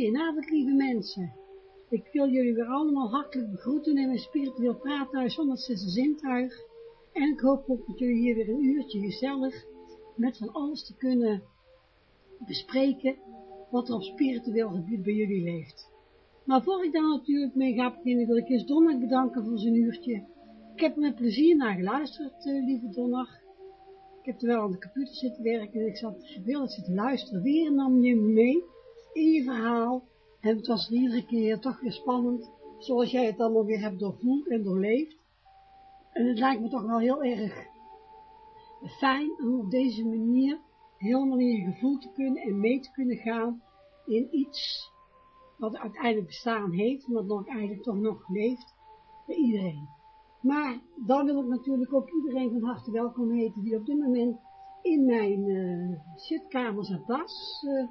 goedenavond lieve mensen. Ik wil jullie weer allemaal hartelijk begroeten in mijn spiritueel praathuis zonder zesde zintuig. En ik hoop ook dat jullie hier weer een uurtje gezellig met van alles te kunnen bespreken wat er op spiritueel gebied bij jullie leeft. Maar voor ik daar natuurlijk mee ga beginnen, wil ik eerst Donner bedanken voor zijn uurtje. Ik heb er met plezier naar geluisterd, uh, lieve Donner. Ik heb er wel aan de computer zitten werken en ik zat veel zitten luisteren. Weer nam je mee in je verhaal. En het was iedere keer toch weer spannend, zoals jij het allemaal weer hebt doorvoeld en doorleefd. En het lijkt me toch wel heel erg fijn om op deze manier helemaal in je gevoel te kunnen en mee te kunnen gaan in iets wat uiteindelijk bestaan heeft, maar wat nog eigenlijk toch nog leeft bij iedereen. Maar dan wil ik natuurlijk ook iedereen van harte welkom heten die op dit moment in mijn uh, en plaats, uh,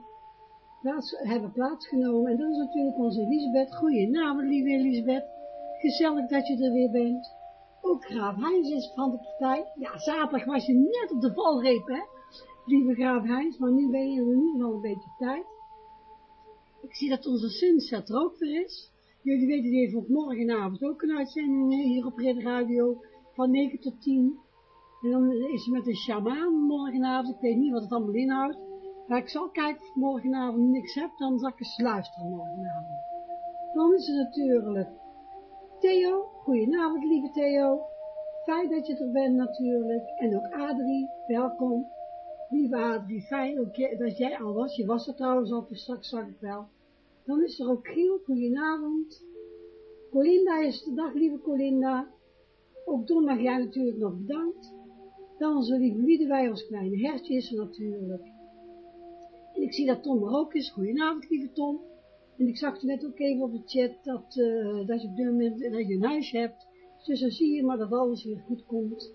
plaats, hebben plaatsgenomen. En dat is natuurlijk onze Elisabeth. Goedenavond, lieve Elisabeth. Gezellig dat je er weer bent. Ook Graaf Heinz is van de partij. Ja, zaterdag was je net op de valreep, hè, lieve Graaf Heinz. Maar nu ben je er in ieder een beetje tijd. Ik zie dat onze Sunset er ook weer is. Jullie weten, die heeft morgenavond ook een uitzending hier op Red Radio van 9 tot 10. En dan is ze met een shamaan morgenavond. Ik weet niet wat het allemaal inhoudt. Maar ik zal kijken of ik morgenavond niks heb. Dan zal ik eens luisteren morgenavond. Dan is er natuurlijk Theo. Goedenavond, lieve Theo. Fijn dat je er bent natuurlijk. En ook Adrie, welkom. Lieve Adrie, fijn ook dat jij al was. Je was er trouwens al, dus straks zag ik wel. Dan is er ook Giel, goedenavond. Colinda is de dag, lieve Colinda. Ook donderdag jij natuurlijk nog bedankt. Dan onze lieve Liedewij, ons kleine hertje is er natuurlijk. Ik zie dat Tom er ook is. Goedenavond, lieve Tom. En ik zag net ook even op de chat dat, uh, dat je op dit moment dat je een huis hebt. Dus dan zie je maar dat alles weer goed komt.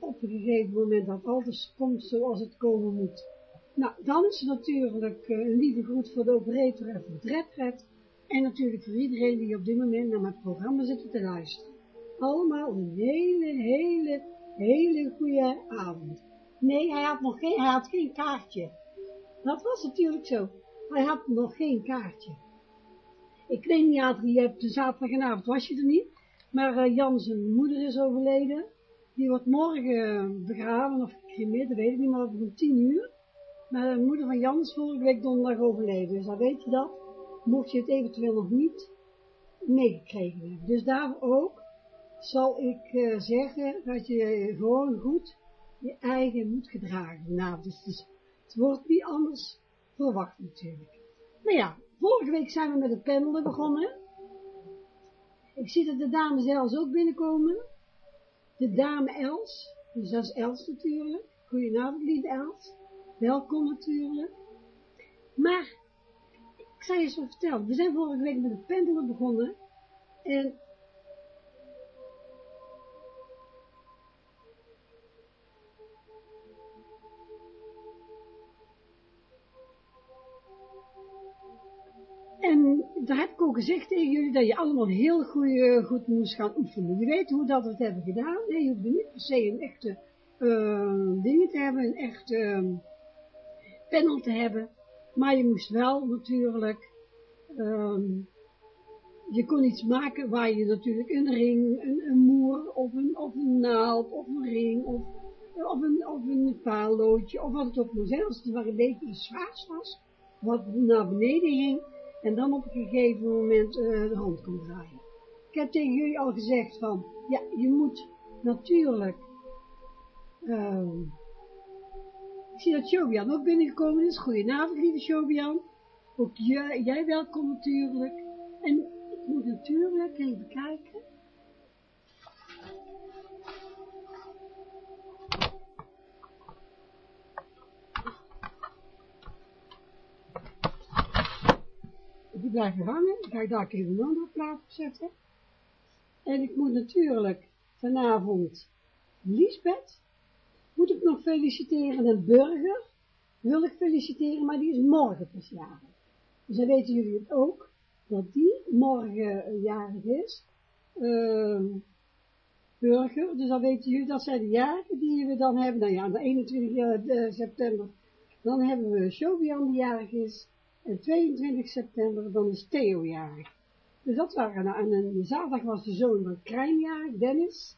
Op een gegeven moment dat alles komt zoals het komen moet. Nou, dan is natuurlijk uh, een lieve groet voor de operator en voor het. En natuurlijk voor iedereen die op dit moment naar mijn programma zit te luisteren. Allemaal een hele, hele, hele goede avond. Nee, hij had nog geen, hij had geen kaartje. Dat was natuurlijk zo. Hij had nog geen kaartje. Ik weet niet, Adrie, je hebt de zaterdagavond was je er niet. Maar uh, Jan zijn moeder is overleden. Die wordt morgen begraven of gecremeerd, dat weet ik niet, maar om tien uur. Maar de moeder van Jan is vorige week donderdag overleden. Dus dan weet je dat. Mocht je het eventueel nog niet meegekregen hebben. Dus daar ook zal ik zeggen dat je gewoon goed je eigen moet gedragen. Nou, dus, dus het wordt niet anders verwacht natuurlijk. Nou ja, vorige week zijn we met het pendelen begonnen. Ik zie dat de dames Els ook binnenkomen. De dame Els, dus dat is Els natuurlijk. Goedenavond, lieve Els. Welkom natuurlijk. Maar, ik zal je wat vertellen. We zijn vorige week met het pendelen begonnen. En En gezegd tegen jullie dat je allemaal heel goed, goed moest gaan oefenen. Je weet hoe dat we het hebben gedaan. Nee, je hoeft niet per se een echte uh, dingen te hebben, een echte uh, panel te hebben. Maar je moest wel natuurlijk, um, je kon iets maken waar je natuurlijk een ring, een, een moer, of een, of een naald, of een ring, of, of een, of een paalloodje, of wat het ook moest zijn. Als het een beetje zwaars was, wat naar beneden hing, en dan op een gegeven moment uh, de hand kon draaien. Ik heb tegen jullie al gezegd van, ja, je moet natuurlijk, uh, ik zie dat Shobian ook binnengekomen is. Goedenavond, lieve Shobian. Ook jij, jij welkom natuurlijk. En ik moet natuurlijk even kijken. Die blijven hangen. Ga daar even een andere plaat op zetten. En ik moet natuurlijk vanavond Liesbeth, moet ik nog feliciteren, en Burger wil ik feliciteren, maar die is morgen pas jarig. Dus dan weten jullie het ook, dat die morgen jarig is. Uh, burger, dus dan weten jullie, dat zijn de jaren die we dan hebben. Nou ja, de 21 september, dan hebben we Shobian die jarig is. En 22 september, dan is Theo jarig. Dus dat waren, nou, en, en zaterdag was de zoon van Krijn Dennis.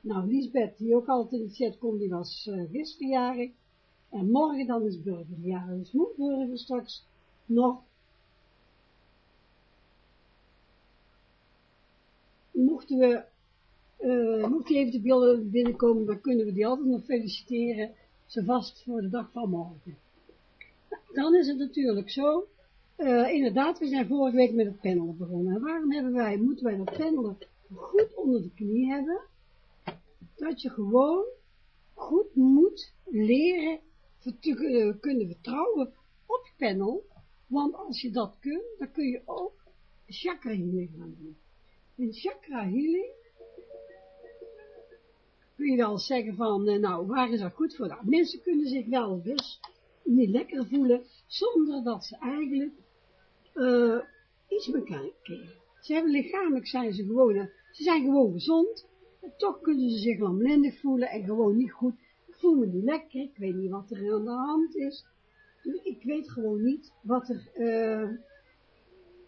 Nou, Lisbeth, die ook altijd in de chat komt, die was uh, gisteren. En morgen dan is Burger. Dus moet Burger straks nog mochten we, uh, mocht even de beelden binnenkomen, dan kunnen we die altijd nog feliciteren, zo vast voor de dag van morgen. Dan is het natuurlijk zo, uh, inderdaad, we zijn vorige week met het pendelen begonnen. En waarom hebben wij, moeten wij dat pendelen goed onder de knie hebben? Dat je gewoon goed moet leren te kunnen vertrouwen op je panel. Want als je dat kunt, dan kun je ook chakra healing gaan doen. In chakra healing kun je wel zeggen van, uh, nou, waar is dat goed voor? Nou, mensen kunnen zich wel dus niet lekker voelen, zonder dat ze eigenlijk uh, iets bekijken. Ze hebben lichamelijk zijn ze gewoon, ze zijn gewoon gezond, en toch kunnen ze zich lamlendig voelen en gewoon niet goed. Ik voel me niet lekker, ik weet niet wat er aan de hand is. Dus ik weet gewoon niet wat er,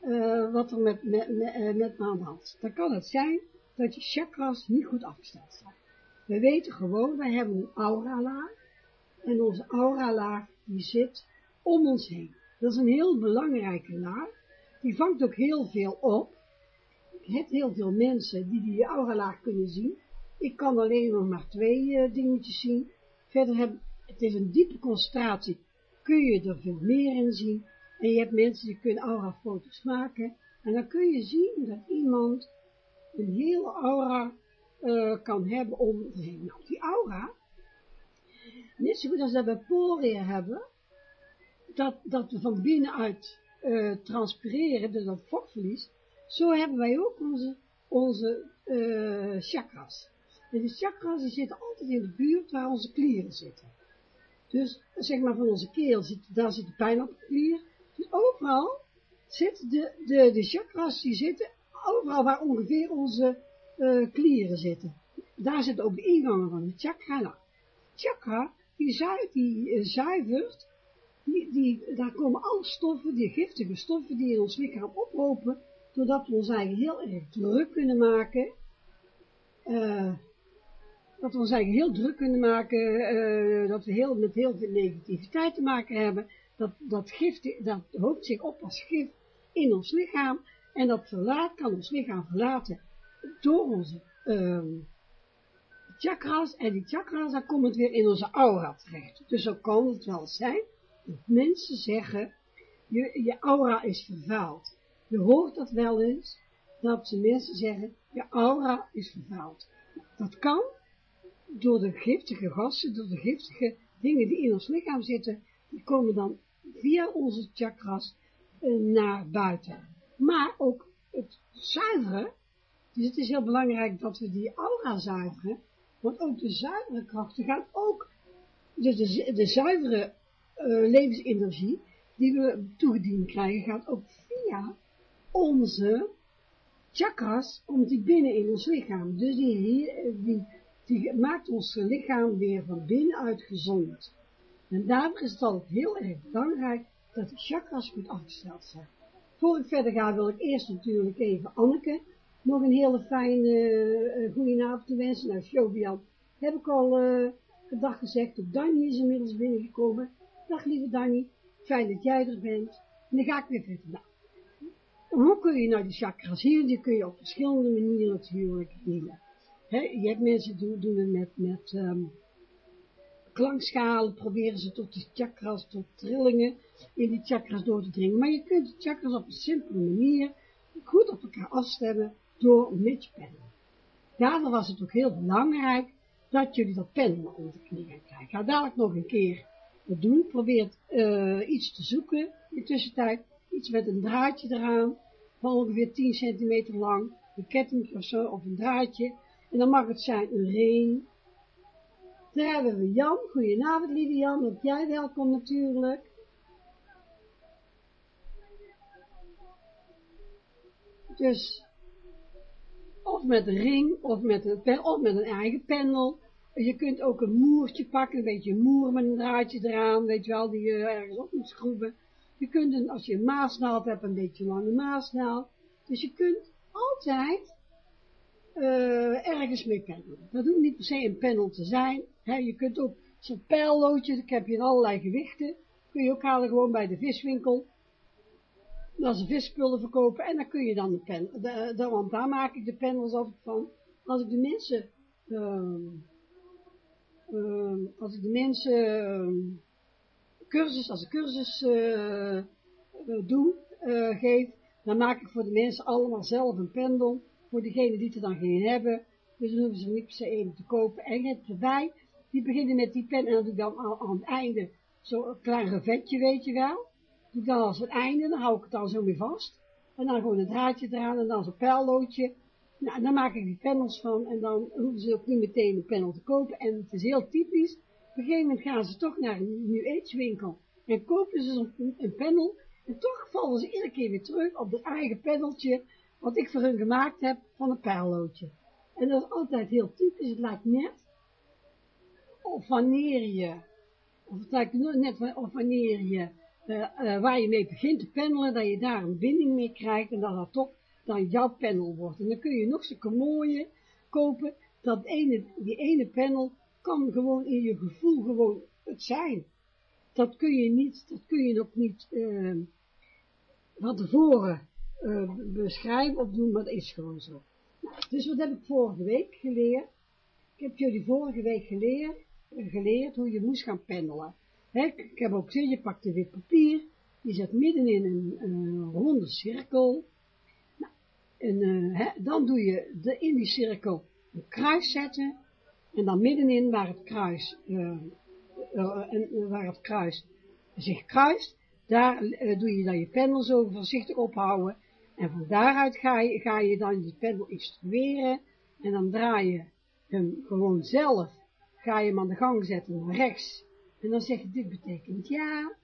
uh, wat er met, met, met, me aan de hand is. Dan kan het zijn dat je chakras niet goed afgesteld zijn. We weten gewoon, wij hebben een aura-laag. En onze aura-laag, die zit om ons heen. Dat is een heel belangrijke laag. Die vangt ook heel veel op. Ik heb heel veel mensen die die aura-laag kunnen zien. Ik kan alleen nog maar twee uh, dingetjes zien. Verder heb het is een diepe concentratie. Kun je er veel meer in zien. En je hebt mensen die kunnen aura-foto's maken. En dan kun je zien dat iemand een hele aura uh, kan hebben om Nou, die aura, net zo goed als dat we poriën hebben, dat, dat we van binnenuit uh, transpireren, dus dat vochtverlies, zo hebben wij ook onze, onze uh, chakras. En die chakras die zitten altijd in de buurt waar onze klieren zitten. Dus, zeg maar, van onze keel zit, daar zit de pijnappelklier. Dus overal zitten de, de, de chakras, die zitten overal waar ongeveer onze uh, klieren zitten. Daar zitten ook de ingangen van de chakra. Nou, chakra, die, zu die uh, zuivert, die, die, daar komen alle stoffen, die giftige stoffen die in ons lichaam oplopen, doordat we ons eigen heel erg druk kunnen maken, uh, dat we ons eigen heel druk kunnen maken, uh, dat we heel, met heel veel negativiteit te maken hebben, dat, dat gift, dat hoopt zich op als gif in ons lichaam, en dat verlaat, kan ons lichaam verlaten door onze um, chakras, en die chakras, dan komt het weer in onze aura terecht. Dus zo kan het wel zijn, dat mensen zeggen, je, je aura is vervuild. Je hoort dat wel eens, dat ze mensen zeggen, je aura is vervuild. Dat kan door de giftige gassen, door de giftige dingen die in ons lichaam zitten, die komen dan via onze chakras uh, naar buiten. Maar ook het zuiveren, dus het is heel belangrijk dat we die aura zuiveren, want ook de zuivere krachten gaan ook, dus de, zuivere uh, levensenergie die we toegediend krijgen, gaat ook via onze chakras, komt die binnen in ons lichaam. Dus die, die, die maakt ons lichaam weer van binnenuit gezond. En daarom is het altijd heel erg belangrijk dat de chakras goed afgesteld zijn. Voor ik verder ga wil ik eerst natuurlijk even Anneke nog een hele fijne uh, goedenavond te wensen. Nou, Jovian heb ik al uh, gedag gezegd. Ook Danny is inmiddels binnengekomen. Dag lieve Danny, fijn dat jij er bent. En dan ga ik weer verder. Nou, hoe kun je nou die chakras healen? Die kun je op verschillende manieren natuurlijk healen. He, je hebt mensen die doen het met, met um, klankschalen, proberen ze tot die chakras, tot trillingen in die chakras door te dringen. Maar je kunt de chakras op een simpele manier goed op elkaar afstemmen door met je pen. Daarom was het ook heel belangrijk dat jullie dat pen onder de knie gaan krijgen. Ga dadelijk nog een keer het doen. Probeer uh, iets te zoeken in de tussentijd. Iets met een draadje eraan, ongeveer 10 centimeter lang. Een ketting of zo, of een draadje. En dan mag het zijn een ring. Daar hebben we Jan. Goedenavond, lieve Jan. Ook jij welkom natuurlijk. Dus, of met een ring, of met een, of met een eigen pendel. Je kunt ook een moertje pakken, een beetje een moer met een draadje eraan, weet je wel, die je ergens op moet schroeven. Je kunt, een, als je een maasnaald hebt, een beetje lange maasnaald. Dus je kunt altijd uh, ergens mee pendelen. Dat hoeft niet per se een pendel te zijn. Je kunt ook zo'n pijlloodje, ik heb in allerlei gewichten, kun je ook halen gewoon bij de viswinkel. Dat ze visspullen verkopen en dan kun je dan de pen, de, want daar maak ik de pendels altijd van. Als ik de mensen, uh, uh, als ik de mensen uh, cursus, als ik cursus uh, doe, geef, dan maak ik voor de mensen allemaal zelf een pendel, voor degene die er dan geen hebben, dus dan hoeven ze niet per se één te kopen. En het erbij, die beginnen met die pen en dan doe ik dan aan, aan het einde zo'n klein revetje, weet je wel dan als het einde, dan hou ik het dan zo weer vast. En dan gewoon een draadje eraan en dan zo'n pijlloodje. Nou, dan maak ik die panels van en dan hoeven ze ook niet meteen een panel te kopen. En het is heel typisch, op een gegeven moment gaan ze toch naar een New Age winkel en kopen ze een, panel. En toch vallen ze iedere keer weer terug op het eigen paneltje wat ik voor hun gemaakt heb van een perlootje. En dat is altijd heel typisch, het lijkt net of wanneer je, of het lijkt net of wanneer je, uh, uh, waar je mee begint te pendelen, dat je daar een binding mee krijgt en dat dat toch dan jouw panel wordt. En dan kun je nog zulke mooie kopen, dat ene, die ene panel kan gewoon in je gevoel gewoon het zijn. Dat kun je niet, dat kun je nog niet uh, van tevoren beschrijven of doen, maar dat is gewoon zo. Nou, dus wat heb ik vorige week geleerd? Ik heb jullie vorige week geleerd, geleerd hoe je moest gaan pendelen. Ik heb ook gezien, je pakt een wit papier, je zet midden in een, een ronde cirkel, en uh, dan doe je de, in die cirkel een kruis zetten. En dan middenin waar het kruis, uh, en, waar het kruis zich kruist, daar doe je dan je pendel zo voorzichtig ophouden. En van daaruit ga je, ga je dan die pendel instrueren. En dan draai je hem gewoon zelf, ga je hem aan de gang zetten naar rechts. En dan zeg je, dit betekent ja.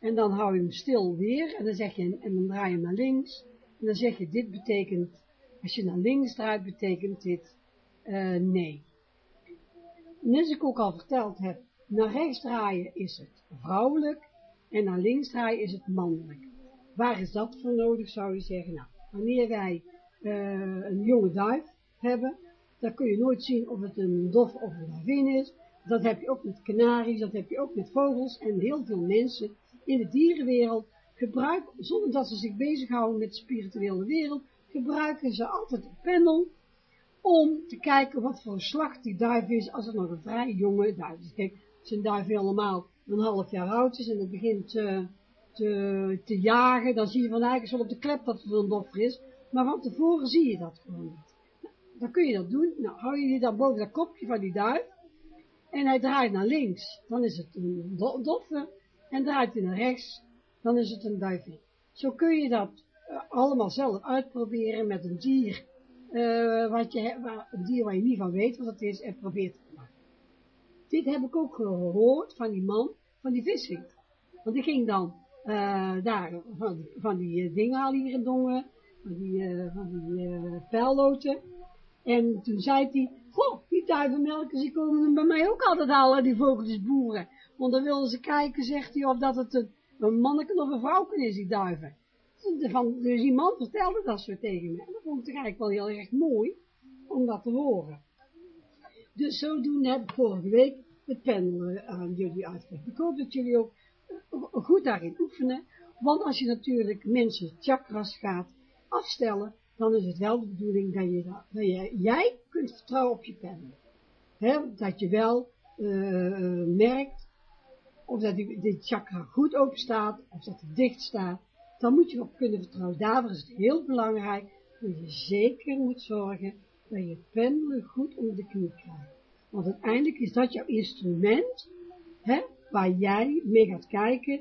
En dan hou je hem stil weer. En dan zeg je, en dan draai je hem naar links. En dan zeg je, dit betekent, als je naar links draait, betekent dit uh, nee. Net als ik ook al verteld heb, naar rechts draaien is het vrouwelijk en naar links draaien is het mannelijk. Waar is dat voor nodig, zou je zeggen? Nou, wanneer wij uh, een jonge duif hebben, dan kun je nooit zien of het een dof of een duivin is. Dat heb je ook met kanaries, dat heb je ook met vogels en heel veel mensen in de dierenwereld gebruiken, zonder dat ze zich bezighouden met de spirituele wereld, gebruiken ze altijd een panel om te kijken wat voor slag die duif is, als het nog een vrij jonge duif is. Kijk, als een duif helemaal een half jaar oud is en het begint te, te, te jagen, dan zie je van eigenlijk zo op de klep dat het een doffer is, maar van tevoren zie je dat gewoon niet. Nou, dan kun je dat doen, nou hou je die dan boven dat kopje van die duif, en hij draait naar links, dan is het een doffer, en draait hij naar rechts, dan is het een duifje. Zo kun je dat uh, allemaal zelf uitproberen met een dier, uh, wat je, waar, een dier waar je niet van weet wat het is, en probeert te maken. Dit heb ik ook gehoord van die man, van die viswinkel. Want die ging dan uh, daar van, van die dingen halen hier in Dongen, van die, van die pijlloten. En toen zei hij, goh, die duivenmelkers, die komen bij mij ook altijd halen, die vogeltjes boeren. Want dan wilden ze kijken, zegt hij, of dat het een een manneke of een vrouwke is, die duiven. Dus die man vertelde dat zo tegen me. En dat vond ik eigenlijk wel heel erg mooi, om dat te horen. Dus zodoende heb ik vorige week het pendelen aan jullie uitgelegd. Ik hoop dat jullie ook goed daarin oefenen, want als je natuurlijk mensen chakras gaat afstellen, dan is het wel de bedoeling dat, je, dat, jij kunt vertrouwen op je pendelen. He, dat je wel uh, merkt of dat die, chakra goed open staat, of dat het dicht staat, dan moet je op kunnen vertrouwen. Daarvoor is het heel belangrijk dat je zeker moet zorgen dat je pendelen goed onder de knie krijgt. Want uiteindelijk is dat jouw instrument, hè, waar jij mee gaat kijken,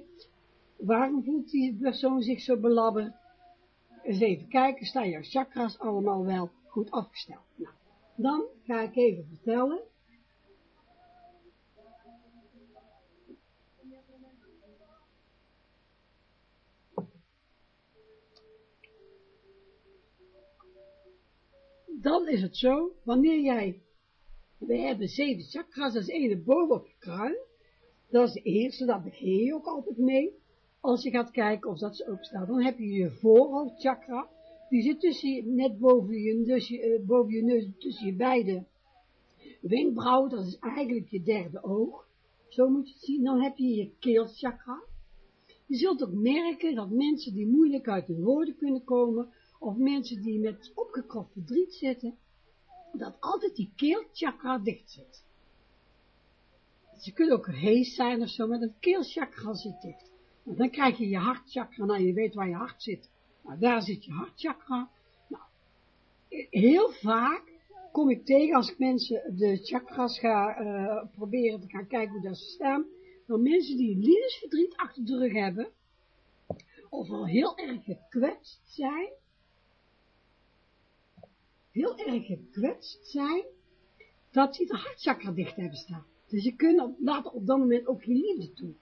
waarom voelt die persoon zich zo belabberd? Eens even kijken, staan jouw chakras allemaal wel goed afgesteld. Nou, dan ga ik even vertellen. Dan is het zo, wanneer jij, we hebben zeven chakras, dat is ene boven op je kruin, dat is de eerste, dat begin je ook altijd mee, als je gaat kijken of dat ze opstaan. Dan heb je je voorhoofdchakra, die zit tussen, net boven je, dus boven je neus, tussen je beide wenkbrauwen, dat is eigenlijk je derde oog, zo moet je het zien. Dan heb je je keelchakra. Je zult ook merken dat mensen die moeilijk uit hun woorden kunnen komen, of mensen die met opgekropt verdriet zitten, dat altijd die keelchakra dicht zit. Ze kunnen ook hees zijn of zo, maar dat keelchakra zit dicht. Dan krijg je je hartchakra, nou je weet waar je hart zit. Nou, daar zit je hartchakra. Nou, heel vaak kom ik tegen als ik mensen de chakras ga uh, proberen te gaan kijken hoe dat ze staan, dan mensen die liefdesverdriet achter de rug hebben, of al heel erg gekwetst zijn, heel erg gekwetst zijn, dat die de hartchakra dicht hebben staan. Dus je kunt op, later op dat moment ook geen liefde toe.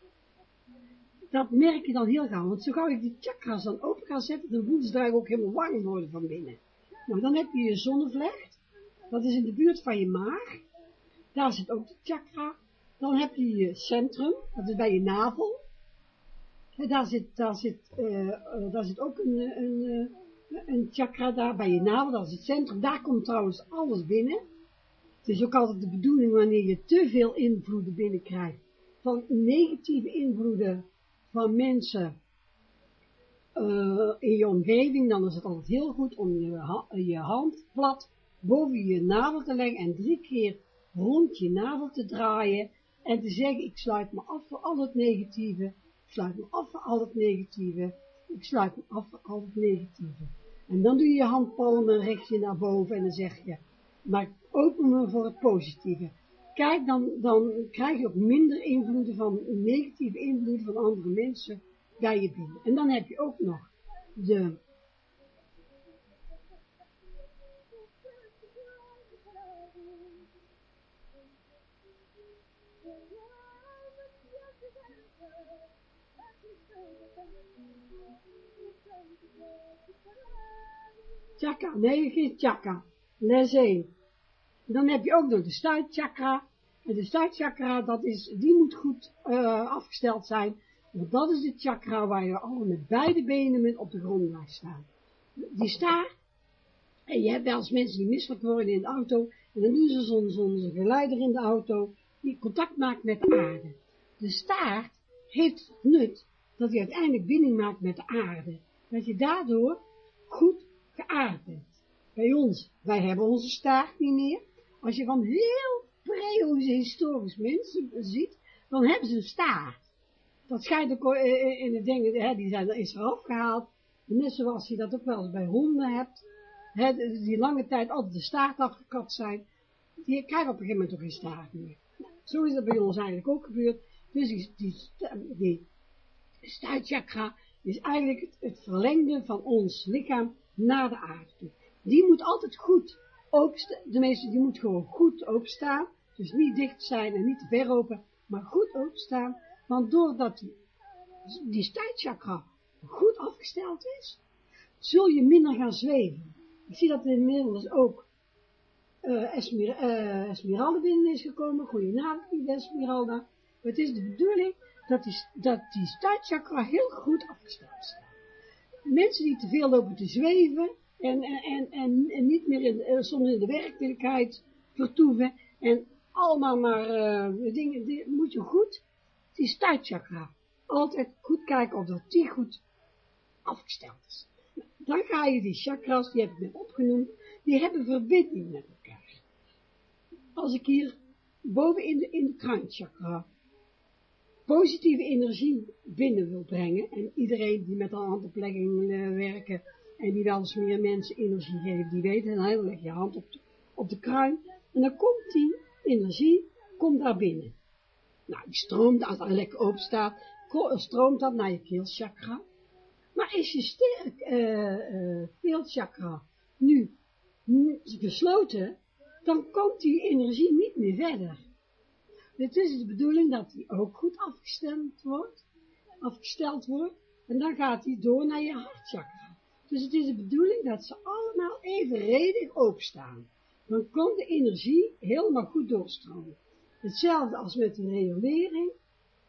Dat merk je dan heel gauw, want zo gauw ik die chakras dan open ga zetten, dan voelt ze ook helemaal warm worden van binnen. Nou, dan heb je je zonnevlecht, dat is in de buurt van je maag, daar zit ook de chakra. Dan heb je je centrum, dat is bij je navel. En daar zit, daar zit, uh, daar zit ook een, een, een chakra daar bij je navel, dat is het centrum. Daar komt trouwens alles binnen. Het is ook altijd de bedoeling wanneer je te veel invloeden binnenkrijgt, van negatieve invloeden van mensen uh, in je omgeving, dan is het altijd heel goed om je, je hand plat boven je navel te leggen en drie keer rond je navel te draaien en te zeggen, ik sluit me af voor al het negatieve, ik sluit me af voor al het negatieve, ik sluit me af voor al het negatieve. En dan doe je je handpalmen, richt je naar boven en dan zeg je, maar open me voor het positieve. Kijk, dan, dan krijg je ook minder invloeden van, negatieve invloeden van andere mensen bij je binnen. En dan heb je ook nog de Chakra, nee, geen chakra. Les 1. Dan heb je ook nog de stuitchakra. En de stuitchakra, dat is, die moet goed uh, afgesteld zijn. Want dat is de chakra waar je al met beide benen met op de grond blijft staan. Die staart. En je hebt wel eens mensen die misselijk worden in de auto. En dan doen ze zo'n zo geleider in de auto. Die contact maakt met de aarde. De staart heeft nut dat hij uiteindelijk binding maakt met de aarde. Dat je daardoor goed geaard bent. Bij ons, wij hebben onze staart niet meer. Als je van heel prehistorisch mensen ziet, dan hebben ze een staart. Dat schijnt ook in de dingen, hè, die zijn, is eraf gehaald. Net zoals je dat ook wel eens bij honden hebt, hè, die lange tijd altijd de staart afgekapt zijn, die krijgen op een gegeven moment toch geen staart meer. Zo is dat bij ons eigenlijk ook gebeurd. Dus die, die, is eigenlijk het, het verlengde van ons lichaam naar de aarde toe. Die moet altijd goed de meeste die moet gewoon goed openstaan, dus niet dicht zijn en niet te ver open, maar goed openstaan, want doordat die, die goed afgesteld is, zul je minder gaan zweven. Ik zie dat inmiddels ook uh, binnen is gekomen, goedenavond Esmeralda. Het is de bedoeling dat die, dat die heel goed afgesteld staat mensen die te veel lopen te zweven en, en, en, en niet meer in, uh, soms in de werkelijkheid vertoeven en allemaal maar uh, dingen, die, moet je goed, die stuitchakra, altijd goed kijken of dat die goed afgesteld is. Dan ga je die chakras, die heb ik net opgenoemd, die hebben verbinding met elkaar. Als ik hier boven in de, in de kruinchakra positieve energie binnen wil brengen. En iedereen die met een handoplegging uh, werken en die wel eens meer mensen energie geeft, die weten, dan leg je hand op de, op de kruin en dan komt die energie, komt daar binnen. Nou, die stroomt, als het lekker open staat, stroomt dat naar je keelchakra. Maar is je sterk, uh, uh, keelchakra nu, gesloten, dan komt die energie niet meer verder. Het is de bedoeling dat die ook goed afgestemd wordt, afgesteld wordt, en dan gaat die door naar je hartchakra. Dus het is de bedoeling dat ze allemaal evenredig opstaan. Dan komt de energie helemaal goed doorstromen. Hetzelfde als met de riolering.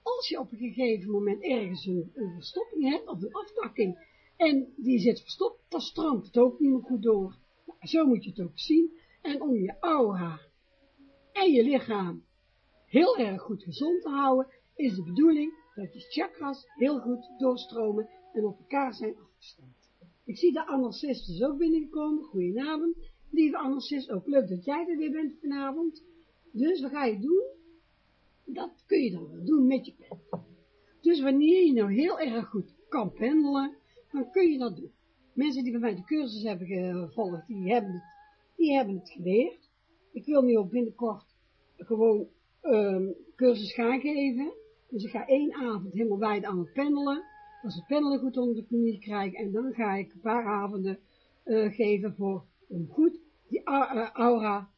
Als je op een gegeven moment ergens een, een verstopping hebt, of een aftakking, en die zit verstopt, dan stroomt het ook niet meer goed door. Nou, zo moet je het ook zien. En om je aura en je lichaam heel erg goed gezond te houden, is de bedoeling dat je chakras heel goed doorstromen en op elkaar zijn afgestemd. Ik zie de analcist dus ook binnenkomen. Goedenavond, lieve analcist. Ook leuk dat jij er weer bent vanavond. Dus wat ga je doen? Dat kun je dan doen met je pen. Dus wanneer je nou heel erg goed kan pendelen, dan kun je dat doen. Mensen die bij mij de cursus hebben gevolgd, die hebben het, die hebben het geleerd. Ik wil nu ook binnenkort gewoon um, cursus gaan geven. Dus ik ga één avond helemaal wijd aan het pendelen. Als het pendelen goed onder de knie krijg. En dan ga ik een paar avonden uh, geven voor, om goed die eh, aura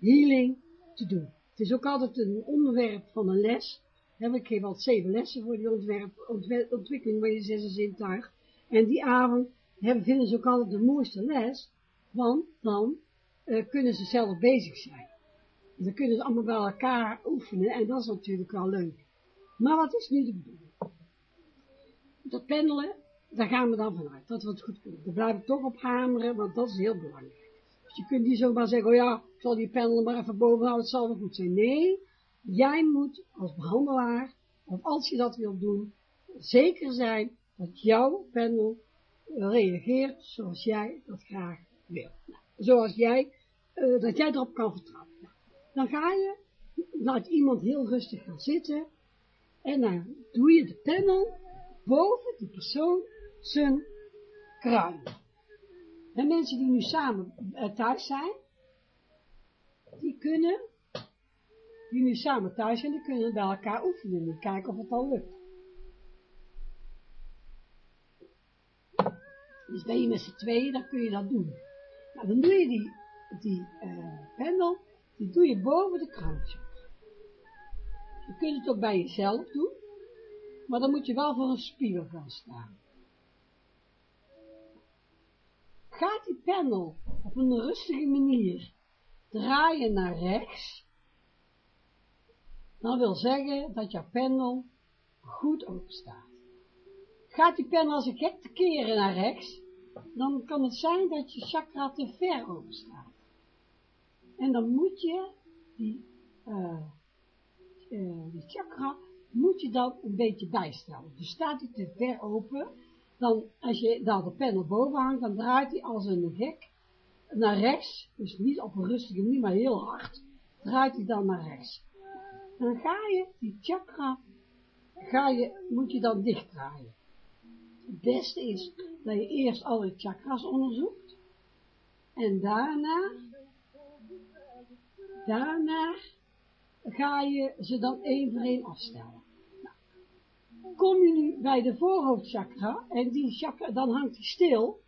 healing te doen. Het is ook altijd een onderwerp van een les. ik geef al zeven lessen voor die ontwerp, ontwikkeling van je zesde zintuig. En die avond hebben, vinden ze ook altijd de mooiste les, want dan uh, kunnen ze zelf bezig zijn. dan kunnen ze allemaal bij elkaar oefenen en dat is natuurlijk wel leuk. Maar wat is nu de bedoeling? Dat pendelen, daar gaan we dan vanuit, dat we het goed kunnen. Daar blijf ik toch op hameren, want dat is heel belangrijk. Dus je kunt niet zomaar zeggen, oh ja, ik zal die pendelen maar even boven houden, het zal wel goed zijn. Nee, jij moet als behandelaar, of als je dat wilt doen, zeker zijn dat jouw pendel reageert zoals jij dat graag wil. Nou, zoals jij, uh, dat jij erop kan vertrouwen. Nou, dan ga je, laat iemand heel rustig gaan zitten, en dan doe je de pendel boven die persoon zijn kruin. En mensen die nu samen uh, thuis zijn, die kunnen, die nu samen thuis zijn, die kunnen bij elkaar oefenen en kijken of het al lukt. Dus ben je met z'n tweeën, dan kun je dat doen. Nou, dan doe je die, die uh, pendel, die doe je boven de kruintje. Je kunt het ook bij jezelf doen, maar dan moet je wel voor een spiegel gaan staan. Gaat die pendel op een rustige manier draaien naar rechts, dan wil zeggen dat jouw pendel goed open. Gaat die pen als een gek te keren naar rechts, dan kan het zijn dat je chakra te ver open staat. En dan moet je die, uh, uh, die chakra, moet je dan een beetje bijstellen. Dus staat hij te ver open, dan als je daar de pen op boven hangt, dan draait hij als een gek naar rechts, dus niet op een rustige manier, maar heel hard, draait hij dan naar rechts. Dan ga je die chakra, ga je, moet je dan dichtdraaien. Het beste is dat je eerst alle chakras onderzoekt. En daarna, daarna ga je ze dan één voor één afstellen. Kom je nu bij de voorhoofdchakra en die chakra, dan hangt die stil.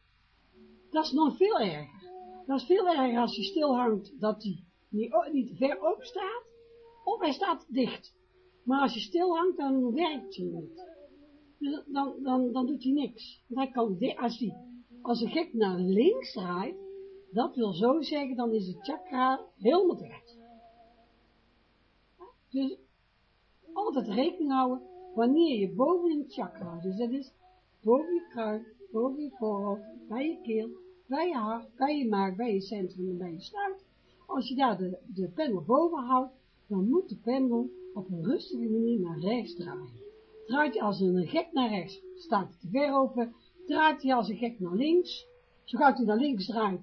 Dat is nog veel erger. Dat is veel erger als hij stil hangt, dat hij niet, niet ver open staat, of hij staat dicht. Maar als je stil hangt, dan werkt hij niet dan, dan, dan doet hij niks. hij kan, als, hij, als een gek naar links draait, dat wil zo zeggen, dan is het chakra helemaal dicht. Dus altijd rekening houden wanneer je boven het chakra, dus dat is boven je kruin, boven je voorhoofd, bij je keel, bij je hart, bij je maag, bij je centrum en bij je sluit. Als je daar de, de pendel boven houdt, dan moet de pendel op een rustige manier naar rechts draaien draait hij als een gek naar rechts, staat hij te ver open, draait hij als een gek naar links, zo gaat hij naar links draait,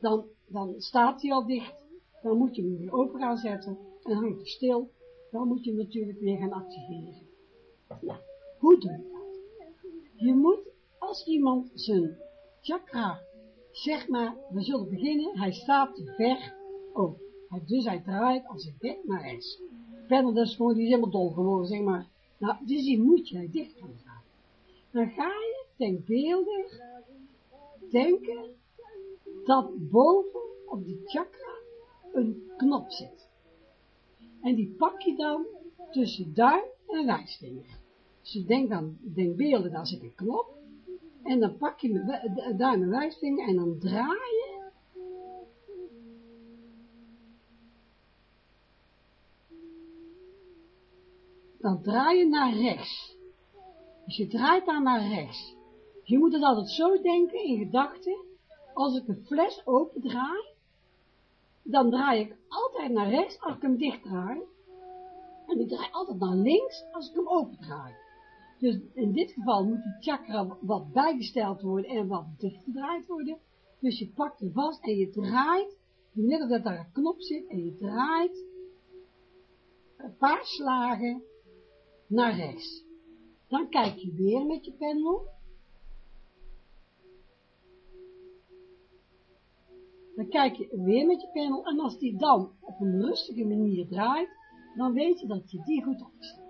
dan, dan staat hij al dicht, dan moet je hem weer open gaan zetten, en hangt hij stil, dan moet je hem natuurlijk weer gaan activeren. Hoe doe je dat? Je moet, als iemand zijn chakra, zeg maar, we zullen beginnen, hij staat ver open. Dus hij draait als een gek naar rechts. Verder, is gewoon, die is helemaal dol geworden, zeg maar. Nou, dus die moet jij dicht gaan gaan. Dan ga je denkbeeldig denken dat boven op die chakra een knop zit. En die pak je dan tussen duim en wijsvinger. Dus je denkt dan, denkbeeldig, daar zit een knop. En dan pak je met duim en wijsvinger en dan draai je dan draai je naar rechts. Dus je draait dan naar rechts. Je moet het altijd zo denken in gedachten, als ik een fles open draai, dan draai ik altijd naar rechts als ik hem dicht draai. En ik draai altijd naar links als ik hem open draai. Dus in dit geval moet die chakra wat bijgesteld worden en wat dichtgedraaid worden. Dus je pakt hem vast en je draait, net als dat daar een knop zit, en je draait een paar slagen naar rechts. Dan kijk je weer met je pendel. Dan kijk je weer met je pendel en als die dan op een rustige manier draait, dan weet je dat je die goed opzet.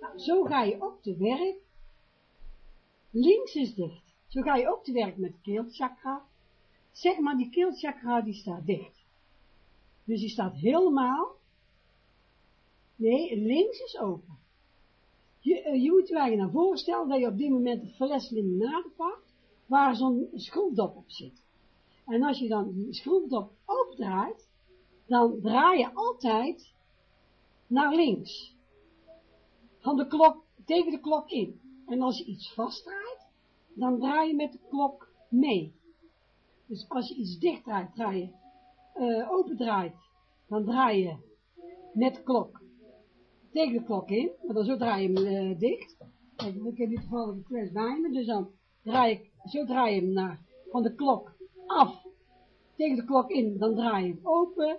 Nou, zo ga je ook te werk. Links is dicht. Zo ga je ook te werk met de keelchakra. zeg maar die keelchakra die staat dicht. Dus die staat helemaal, nee, links is open. Je, uh, je moet je eigenlijk naar voorstellen dat je op dit moment een fles limonade pakt, waar zo'n schroefdop op zit. En als je dan die schroefdop opdraait, dan draai je altijd naar links. Van de klok, tegen de klok in. En als je iets vastdraait, dan draai je met de klok mee. Dus als je iets dicht draait, draai je, uh, open draait, dan draai je met de klok tegen de klok in, maar dan zo draai je hem uh, dicht. Kijk, ik heb nu toevallig een fles bij me, dus dan draai ik, zo draai je hem naar, van de klok af, tegen de klok in, dan draai je hem open,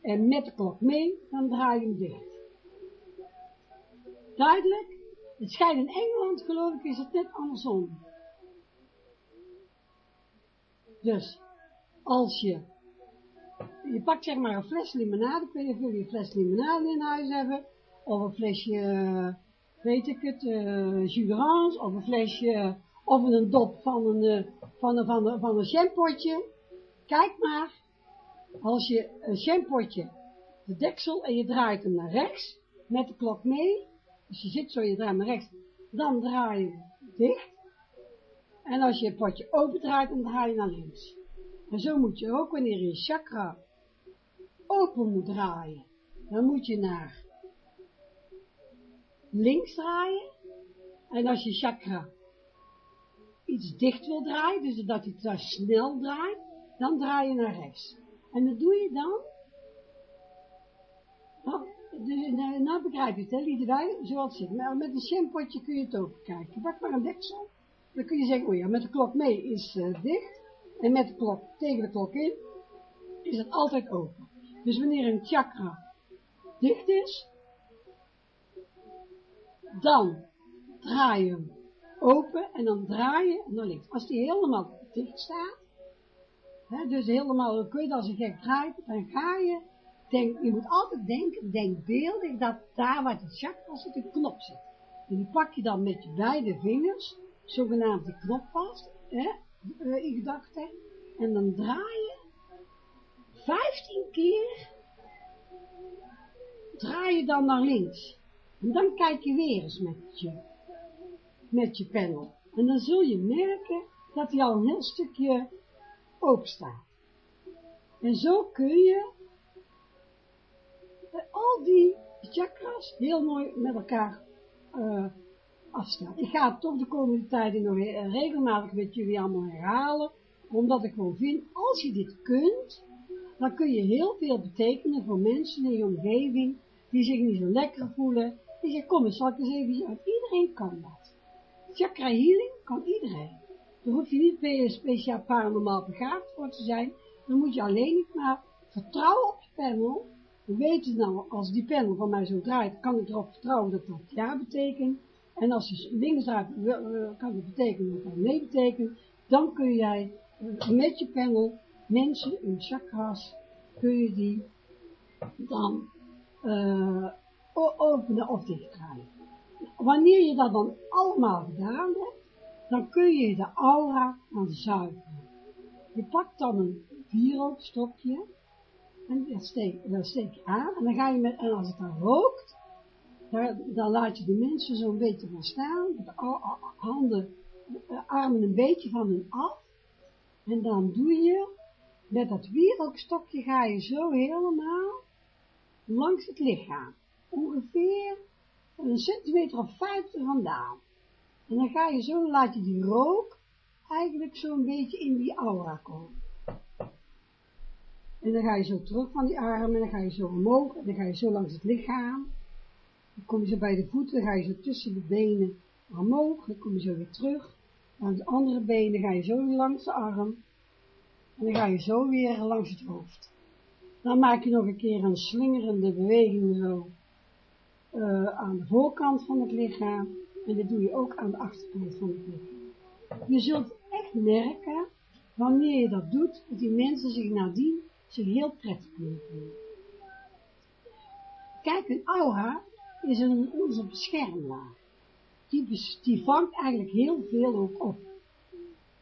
en met de klok mee, dan draai je hem dicht. Duidelijk? Het schijnt in Engeland, geloof ik, is het net andersom. Dus, als je, je pakt zeg maar een fles limonade, kun je veel je fles limonade in huis hebben, of een flesje, weet ik het, uh, of een flesje, of een dop van een, uh, van een, van een, van een. Kijk maar, als je een shampootje, de deksel, en je draait hem naar rechts, met de klok mee, dus je zit zo, je draait naar rechts, dan draai je dicht, en als je het potje open draait, dan draai je naar links. En zo moet je ook, wanneer je chakra open moet draaien, dan moet je naar links draaien. En als je chakra iets dicht wil draaien, dus dat hij te snel draait, dan draai je naar rechts. En dat doe je dan, dus, nou, nou begrijp je het, hè, wij, zoals zit. Maar met een shampootje kun je het ook kijken. Pak maar een deksel, dan kun je zeggen, oh ja, met de klok mee is uh, dicht, en met de klok tegen de klok in, is het altijd open. Dus wanneer een chakra dicht is, dan draai je hem open en dan draai je naar links. Als die helemaal dicht staat, hè, dus helemaal, kun je als een gek draait, dan ga je, denk, je moet altijd denken, denkbeeldig dat daar waar de chakra zit, een knop zit. En die pak je dan met je beide vingers, zogenaamd die knop vast, hè, uh, in gedachten, en dan draai je 15 keer, draai je dan naar links. En dan kijk je weer eens met je, met je panel. En dan zul je merken dat hij al een heel stukje open staat. En zo kun je al die chakras heel mooi met elkaar uh, afstaan. Ik ga het toch de komende tijden nog regelmatig met jullie allemaal herhalen, omdat ik gewoon vind, als je dit kunt, dan kun je heel veel betekenen voor mensen in je omgeving, die zich niet zo lekker voelen, die zegt, kom eens, zal ik eens even uit. Iedereen kan dat. Chakra healing kan iedereen. Daar hoef je niet speciaal paranormaal begaafd voor te zijn. Dan moet je alleen niet maar vertrouwen op je panel. We weten nou, als die panel van mij zo draait, kan ik erop vertrouwen dat dat ja betekent. En als je links draait, kan het betekenen dat dat nee betekent. Dan kun jij eh, met je panel mensen in chakras, kun je die dan uh, openen of dichtdraaien. Wanneer je dat dan allemaal gedaan hebt, dan kun je de aura gaan zuiveren. Je pakt dan een wierookstokje en dat steek, steek je aan en dan ga je met, en als het dan rookt, dan, dan laat je de mensen zo'n beetje van staan, de handen, de armen een beetje van hun af en dan doe je, met dat wierookstokje ga je zo helemaal langs het lichaam ongeveer een centimeter of vijftig vandaan. En dan ga je zo, laat je die rook eigenlijk zo'n beetje in die aura komen. En dan ga je zo terug van die armen, en dan ga je zo omhoog, en dan ga je zo langs het lichaam. Dan kom je zo bij de voeten, dan ga je zo tussen de benen omhoog, dan kom je zo weer terug. Langs de andere benen ga je zo langs de arm. En dan ga je zo weer langs het hoofd. Dan maak je nog een keer een slingerende beweging zo uh, aan de voorkant van het lichaam en dat doe je ook aan de achterkant van het lichaam. Je zult echt merken, wanneer je dat doet, dat die mensen zich nadien zich heel prettig kunnen voelen. Kijk, een aura is een, onze beschermlaag. Die, die vangt eigenlijk heel veel ook op.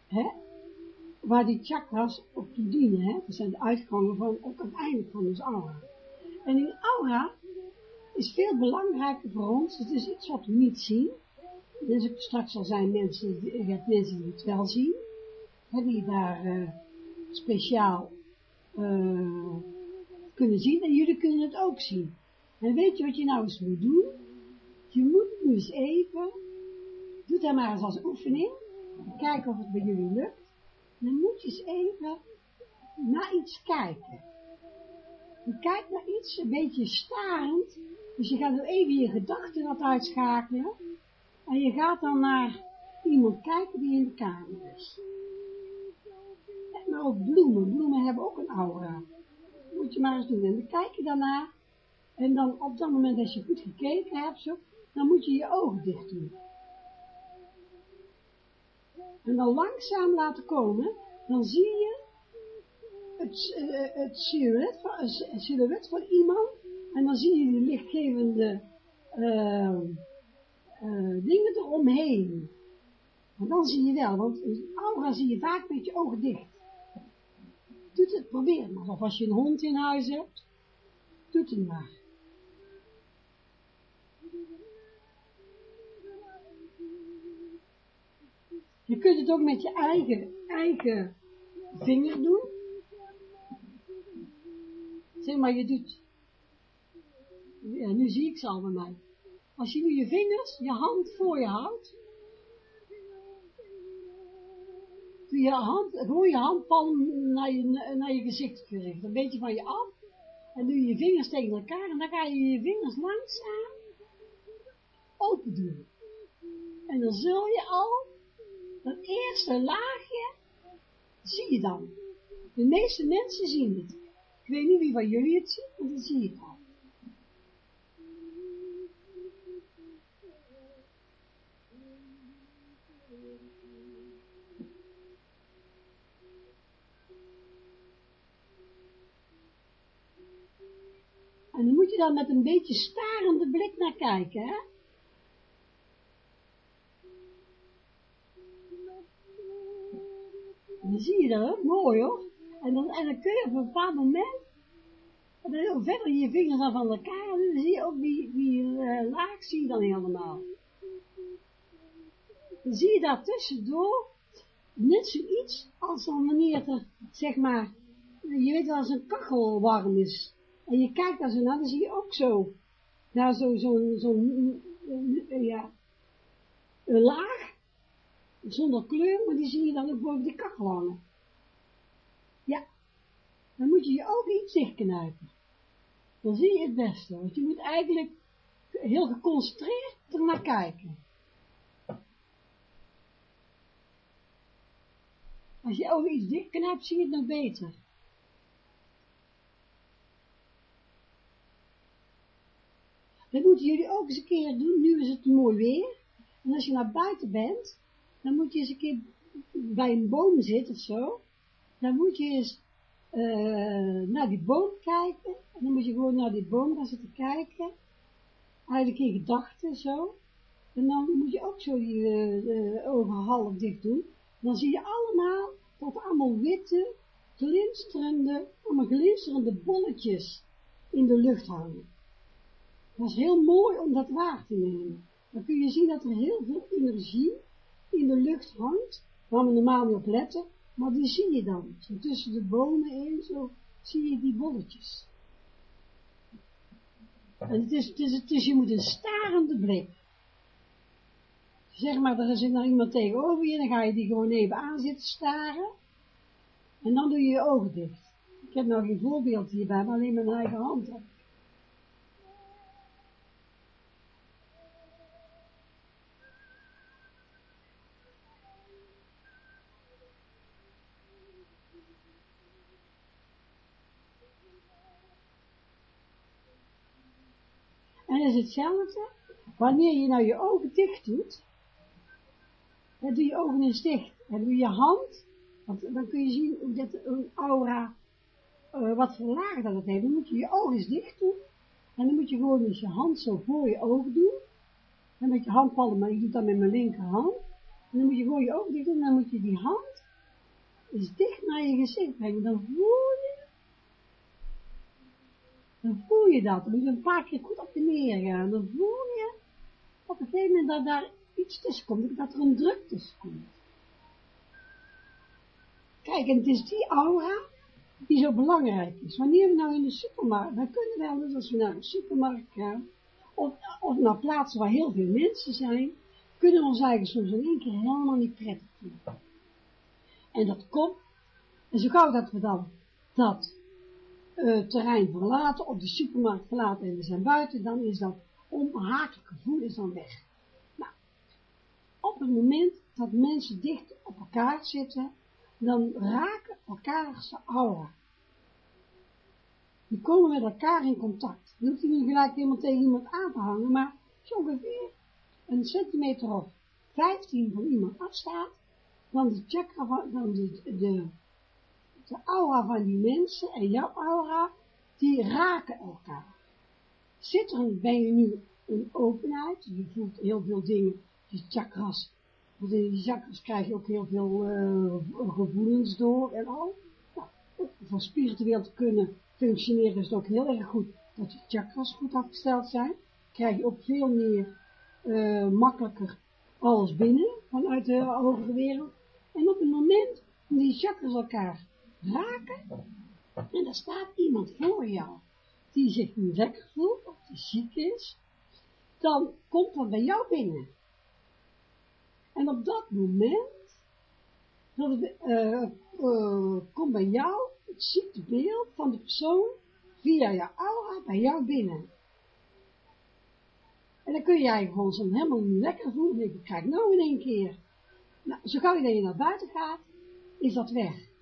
Hè? waar die chakras op toe dienen. Hè? Dat zijn de uitgangen van, ook het einde van ons aura. En die aura is veel belangrijker voor ons. Het is iets wat we niet zien. Dus straks al zijn mensen, mensen die het wel zien. Hè, die daar uh, speciaal uh, kunnen zien. En jullie kunnen het ook zien. En weet je wat je nou eens moet doen? Je moet nu eens even, doe dat maar eens als oefening. Kijken of het bij jullie lukt. Dan moet je eens even naar iets kijken. Je kijkt naar iets, een beetje starend. Dus je gaat nu even je gedachten wat uitschakelen. En je gaat dan naar iemand kijken die in de kamer is. Maar ook bloemen. Bloemen hebben ook een aura. moet je maar eens doen. En dan kijk je daarna. En dan op dat moment als je goed gekeken hebt, zo, dan moet je je ogen dicht doen. En dan langzaam laten komen, dan zie je het, uh, het silhouet, van, iemand. En dan zie je die lichtgevende uh, dingen eromheen. En dan zie je wel, want aura zie je vaak met je ogen dicht. Doe het, probeer maar. Of als je een hond in huis hebt, doe het maar. Je kunt het ook met je eigen, eigen vinger doen. Zeg maar, je doet, ja, nu zie ik ze al bij mij. Als je nu je vingers, je hand voor je houdt, je hand, gewoon je handpalm naar je, naar je gezicht gericht, een beetje van je af, en doe je vingers tegen elkaar, en dan ga je je vingers langzaam open doen. En dan zul je al dat eerste laagje, zie je dan. De meeste mensen zien het. Ik weet niet wie van jullie het ziet, maar dan zie het al. En dan moet je dan met een beetje starende blik naar kijken, hè. En dan zie je dat, mooi hoor. En dan, en kun je op een bepaald moment, en dan hoe verder je vingers dan van elkaar, dan zie je ook die, die uh, laag zie je dan helemaal. Dan zie je daar tussendoor net zoiets als dan wanneer er, zeg maar, je weet wel als een kachel warm is. En je kijkt daar zo naar, dan zie je ook zo, nou zo, zo, zo, ja, een laag, zonder kleur, maar die zie je dan ook boven de kachel hangen. Ja, dan moet je je ook iets dichtknijpen. Dan zie je het beste, want je moet eigenlijk heel geconcentreerd er naar kijken. Als je ook iets dichtknijpt, zie je het nog beter. Dat moeten jullie ook eens een keer doen, nu is het mooi weer. En als je naar buiten bent, dan moet je eens een keer bij een boom zitten of zo. Dan moet je eens uh, naar die boom kijken. En dan moet je gewoon naar die boom gaan zitten kijken. Eigenlijk in gedachten zo. En dan moet je ook zo je uh, ogen half dicht doen. Dan zie je allemaal, dat allemaal witte, glinsterende, allemaal glinsterende bolletjes in de lucht hangen. Dat is heel mooi om dat waar te nemen. Dan kun je zien dat er heel veel energie in de lucht hangt, waar we normaal niet op letten, maar die zie je dan. Zo tussen de bomen in, zo zie je die bolletjes. En het is, het is, het is je moet een starende blik. Zeg maar, er zit nou iemand tegenover je, dan ga je die gewoon even aan zitten staren. En dan doe je je ogen dicht. Ik heb nou geen voorbeeld hierbij, maar alleen mijn eigen hand. Is hetzelfde, wanneer je nou je ogen dicht doet, dan doe je ogen eens dicht, en doe je hand, want dan kun je zien hoe dat een aura, uh, wat voor laag dat het heeft, dan moet je je ogen eens dicht doen, en dan moet je gewoon eens je hand zo voor je ogen doen, en met je handpalm, maar ik doe dat met mijn linkerhand, en dan moet je gewoon je ogen dicht doen, en dan moet je die hand eens dicht naar je gezicht brengen, dan voel je, dan voel je dat. Dan moet je een paar keer goed op de neer gaan. Dan voel je op een gegeven moment dat daar iets tussen komt, dat er een druk tussen komt. Kijk, en het is die aura die zo belangrijk is. Wanneer we nou in de supermarkt, wij kunnen wel eens als we naar de supermarkt gaan, of, of naar plaatsen waar heel veel mensen zijn, kunnen we ons eigenlijk soms in één keer helemaal niet prettig voelen. En dat komt, en zo gauw dat we dan dat uh, terrein verlaten, op de supermarkt verlaten en we zijn buiten, dan is dat onbehagelijk gevoel is dan weg. Nou, op het moment dat mensen dicht op elkaar zitten, dan raken elkaars aura. Die komen met elkaar in contact. Dan hoeft je niet gelijk helemaal tegen iemand aan te hangen, maar zo ongeveer een centimeter of 15 van iemand afstaat, dan de chakra dan de, de, de aura van die mensen en jouw aura, die raken elkaar. Zit er, ben je nu een openheid, je voelt heel veel dingen, die chakras, want in die chakras krijg je ook heel veel uh, gevoelens door en al. Nou, voor spiritueel te kunnen functioneren is het ook heel erg goed dat je chakras goed afgesteld zijn. Krijg je ook veel meer uh, makkelijker alles binnen vanuit de hogere wereld. En op het moment die chakras elkaar raken, en er staat iemand voor jou, die zich niet lekker voelt, of die ziek is, dan komt dat bij jou binnen. En op dat moment, uh, uh, komt bij jou het ziektebeeld van de persoon via je aura bij jou binnen. En dan kun eigenlijk gewoon zo helemaal niet lekker voelen. Ik krijg nou in één keer. Nou, zo gauw je dat je naar buiten gaat, is dat weg.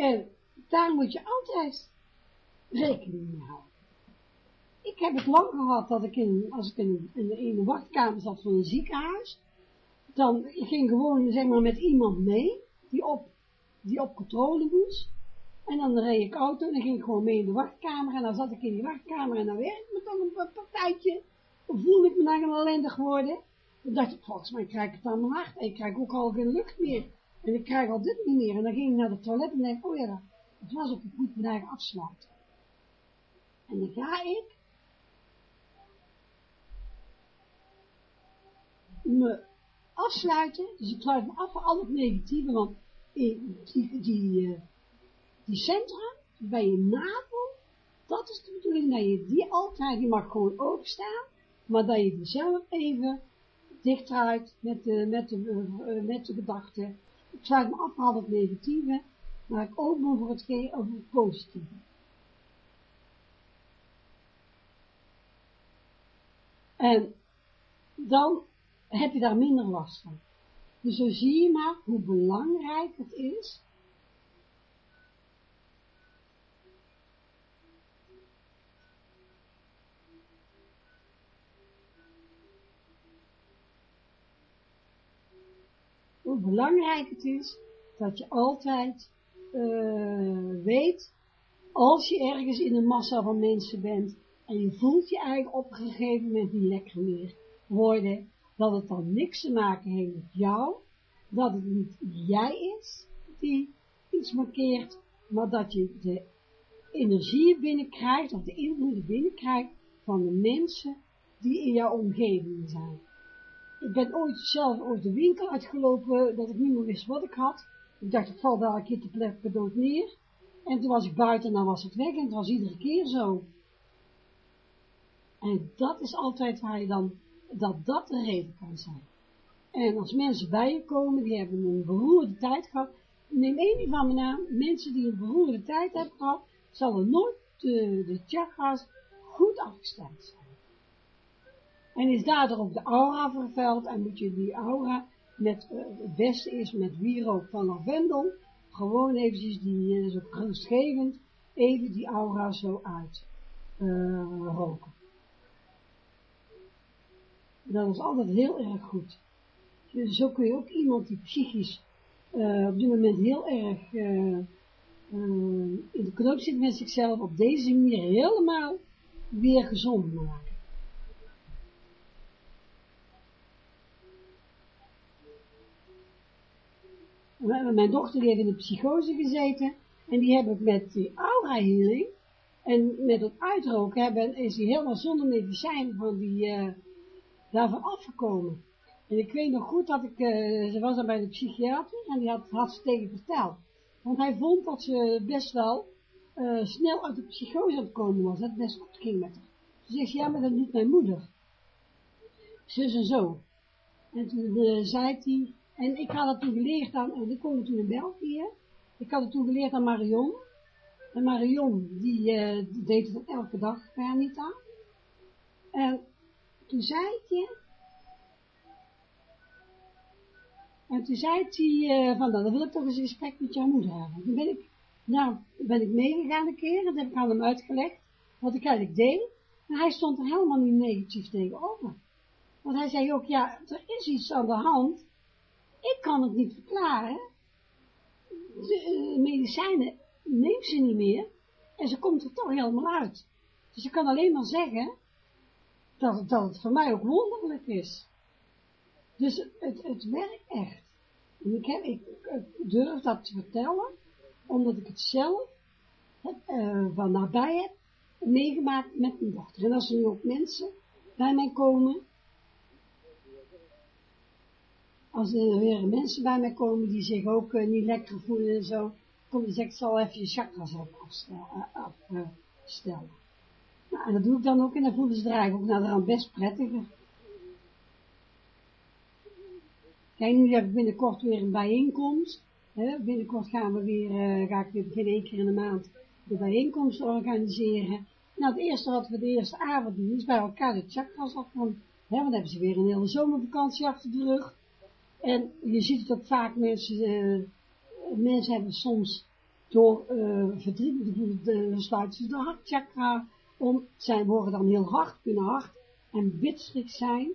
En daar moet je altijd rekening mee houden. Ik heb het lang gehad dat ik in, als ik in, in, in de wachtkamer zat van een ziekenhuis, dan ging gewoon zeg maar met iemand mee, die op, die op controle moest, en dan reed ik auto en dan ging ik gewoon mee in de wachtkamer. En dan zat ik in die wachtkamer en dan werkte me dan een partijtje. Dan voelde ik me dan ellendig worden. Dan dacht ik, volgens mij krijg ik het aan mijn hart. En ik krijg ook al geen lucht meer. En ik krijg al dit niet meer. En dan ging ik naar de toilet en denk oh ja, dat was ook, ik moet daar afsluiten. En dan ga ik me afsluiten. Dus ik sluit me af van al het negatieve, want die, die, die, uh, die centra bij je navel, dat is de bedoeling dat je die altijd, die mag gewoon openstaan, maar dat je die zelf even dichtdraait met de, met de, uh, met de gedachte. Ik sluit me af van het negatieve, maar ik open voor het, over het positieve. En dan heb je daar minder last van. Dus zo zie je maar hoe belangrijk het is hoe belangrijk het is dat je altijd uh, weet, als je ergens in een massa van mensen bent en je voelt je eigenlijk op een gegeven moment niet lekker meer worden, dat het dan niks te maken heeft met jou, dat het niet jij is die iets markeert, maar dat je de energie binnenkrijgt, of de invloeden binnenkrijgt van de mensen die in jouw omgeving zijn. Ik ben ooit zelf ooit de winkel uitgelopen, dat ik niet meer wist wat ik had. Ik dacht, ik val daar een keer te plekken dood neer. En toen was ik buiten en dan was het weg en het was iedere keer zo. En dat is altijd waar je dan, dat dat de reden kan zijn. En als mensen bij je komen, die hebben een beroerde tijd gehad, neem één van mijn naam, mensen die een beroerde tijd hebben gehad, zal er nooit de, de chakras goed afgestemd zijn. En is daardoor ook de aura vervuild en moet je die aura met, uh, het beste is met wierook van lavendel, gewoon eventjes die, uh, zo rustgevend, even die aura zo uit uh, roken. Dat is altijd heel erg goed. Dus zo kun je ook iemand die psychisch op dit moment heel erg in de knoop zit met zichzelf, op deze manier helemaal weer gezond maken. Mijn dochter die heeft in de psychose gezeten en die heb ik met die aura healing en met het uitroken hebben, is hij helemaal zonder medicijn van die, uh, daarvan afgekomen. En ik weet nog goed dat ik, uh, ze was dan bij de psychiater en die had, had ze tegen verteld. Want hij vond dat ze best wel uh, snel uit de psychose aan was, dat het best goed ging met haar. Ze zegt, ja, maar dat doet mijn moeder. Zus en zo. En toen zei hij, en ik had het toen geleerd aan, en ik woonde toen in België, ik had het toen geleerd aan Marion. En Marion, die, die deed het elke dag bij Anita. En toen zei hij, en toen zei hij, uh, van dan wil ik toch eens een gesprek met jouw moeder hebben. Toen ben ik, nou, ben ik meegegaan een keer, en heb ik aan hem uitgelegd, wat ik eigenlijk deed. En hij stond er helemaal niet negatief tegenover. Want hij zei ook, ja, er is iets aan de hand. Ik kan het niet verklaren. De uh, medicijnen neemt ze niet meer. En ze komt er toch helemaal uit. Dus ik kan alleen maar zeggen dat het, dat voor mij ook wonderlijk is. Dus het, het werkt echt. En ik, ik, durf dat te vertellen, omdat ik het zelf heb, uh, van nabij heb meegemaakt met mijn dochter. En als er nu ook mensen bij mij komen, als er weer mensen bij mij komen die zich ook uh, niet lekker voelen en zo, kom je zegt, ik zal even je chakras afstellen. afstellen. Nou, en dat doe ik dan ook en dan voelen ze er eigenlijk ook naar de best prettiger. Kijk, nu heb ik binnenkort weer een bijeenkomst. Hè? Binnenkort gaan we weer, uh, ga ik weer beginnen één keer in de maand de bijeenkomst organiseren. Nou, het eerste wat we de eerste avond doen, is bij elkaar de chakras. Hè, want dan hebben ze weer een hele zomervakantie achter de rug. En je ziet ook vaak, mensen, uh, mensen hebben soms door uh, verdriet, de, sluiten ze de hartchakra om, zij worden dan heel hard, kunnen hard en bitserig zijn.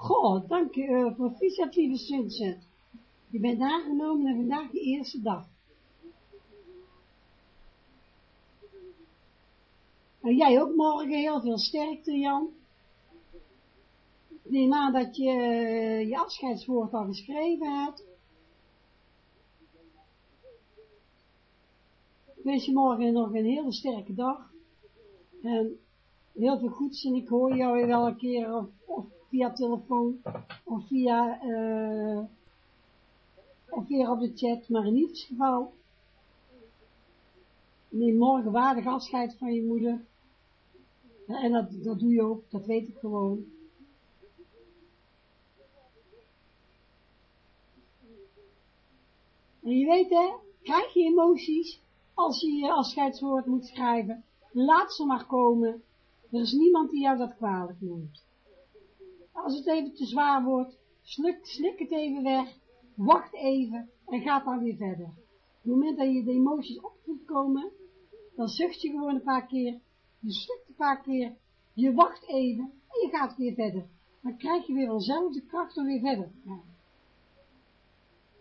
Goh, dank je, uh, proficiat lieve Sunset. Je bent aangenomen en vandaag de eerste dag. En jij ook morgen heel veel sterkte, Jan. Neem aan dat je je afscheidswoord al geschreven hebt. Wens je morgen nog een hele sterke dag. En heel veel goeds. En ik hoor jou wel een keer of via telefoon of via... Uh, of weer op de chat, maar in ieder geval, neem morgen waardig afscheid van je moeder. En dat, dat doe je ook, dat weet ik gewoon. En je weet hè, krijg je emoties als je je afscheidswoord moet schrijven. Laat ze maar komen. Er is niemand die jou dat kwalijk neemt. Als het even te zwaar wordt, slik, het even weg wacht even en gaat dan weer verder. Op het moment dat je de emoties op voelt komen, dan zucht je gewoon een paar keer, je slikt een paar keer, je wacht even en je gaat weer verder. Dan krijg je weer vanzelf de kracht om weer verder te gaan.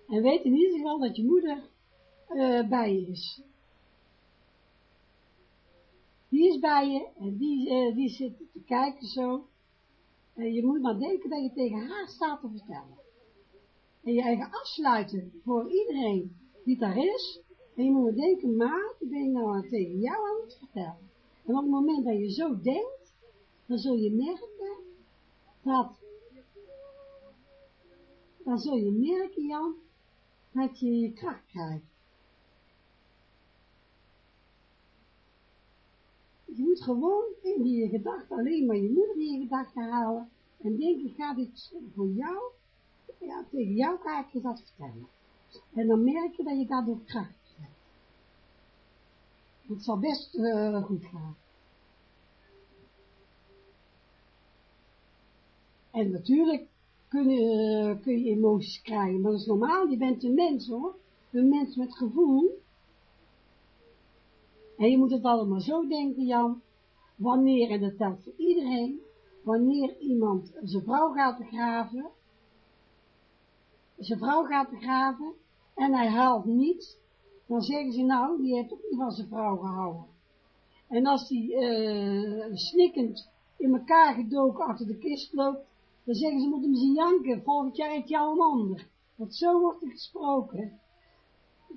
En weet in ieder geval dat je moeder uh, bij je is. Die is bij je en die, uh, die zit te kijken zo. En je moet maar denken dat je tegen haar staat te vertellen en je eigen afsluiten voor iedereen die daar is. En je moet denken, maar ik ben nou tegen jou aan het vertellen. En op het moment dat je zo denkt, dan zul je merken dat, dan zul je merken, Jan, dat je je kracht krijgt. Je moet gewoon in je gedachten alleen maar je moeder in je gedachten halen en denken, ga dit voor jou ja, tegen jou ga ik je dat vertellen. En dan merk je dat je daardoor kracht hebt. Het zal best uh, goed gaan. En natuurlijk kun je, kun je emoties krijgen, maar dat is normaal, je bent een mens hoor. Een mens met gevoel. En je moet het allemaal zo denken, Jan, wanneer, en dat telt voor iedereen, wanneer iemand zijn vrouw gaat begraven, zijn vrouw gaat begraven en hij haalt niet, dan zeggen ze nou, die heeft ook niet van zijn vrouw gehouden. En als die uh, snikkend in elkaar gedoken achter de kist loopt, dan zeggen ze, moet hem zien janken, volgend jaar heeft jou een ander. Want zo wordt er gesproken.